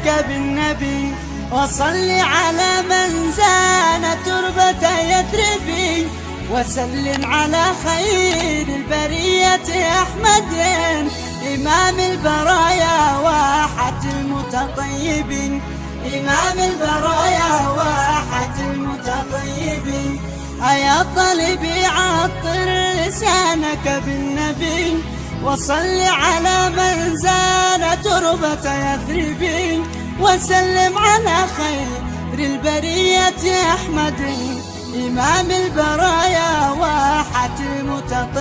لسانك بالنبي وصل على من زان تربة يثربي وسلم على خير البرية أحمد إمام البرايا واحة المتطيبين إمام البرايا واحة المتطيبين أيا طالبي عطر لسانك بالنبي وصل على من زار تربة يثرب وسلم على خير البرية أحمد إمام البرايا واحة المتطيبين